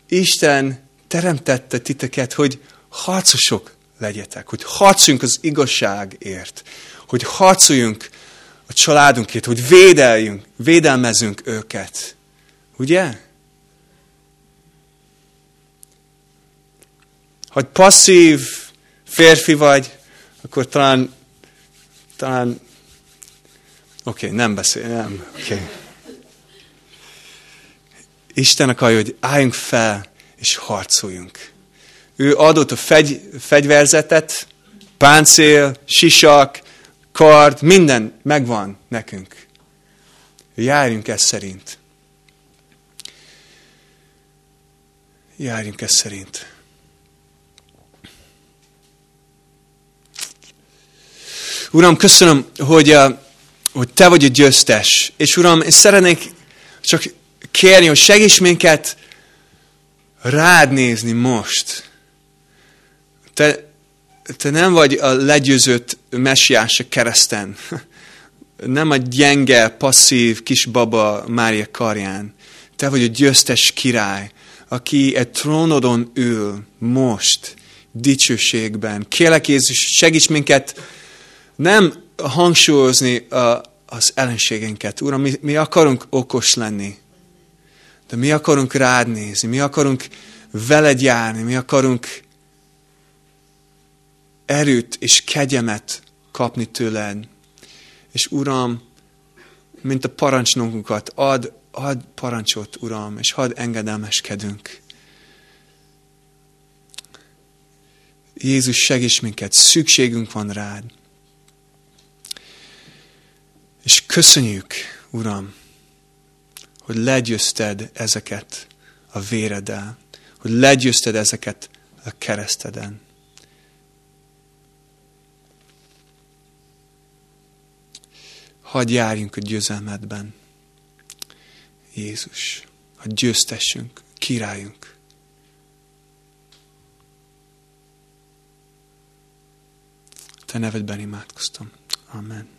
Isten teremtette titeket, hogy harcosok legyetek, hogy harcoljunk az igazságért, hogy harcoljunk a családunkért, hogy védeljünk, védelmezünk őket. Ugye? Ha passzív férfi vagy, akkor talán talán, oké, okay, nem beszél, nem, oké. Okay. Isten akarja, hogy álljunk fel, és harcoljunk. Ő adott a fegy, fegyverzetet, páncél, sisak, kard, minden megvan nekünk. Járjunk ezt szerint. Járjunk ezt szerint. Uram, köszönöm, hogy, uh, hogy Te vagy a győztes. És Uram, én szeretnék csak kérni, hogy segíts minket rád nézni most. Te, te nem vagy a legyőzött messiás a kereszten. [laughs] Nem a gyenge, passzív kis baba Mária karján. Te vagy a győztes király, aki egy trónodon ül most, dicsőségben. Kélek Jézus, segíts minket nem hangsúlyozni a, az ellenségeinket. Uram, mi, mi akarunk okos lenni, de mi akarunk rád nézni, mi akarunk veled járni, mi akarunk erőt és kegyemet kapni tőled. És Uram, mint a parancsnokunkat, ad, ad parancsot, Uram, és hadd engedelmeskedünk. Jézus, segíts minket, szükségünk van rád. És köszönjük, Uram, hogy legyőzted ezeket a véreddel, hogy legyőzted ezeket a kereszteden. Hadd járjunk a győzelmedben. Jézus, hogy győztessünk, királyunk. Te nevedben imádkoztam. Amen.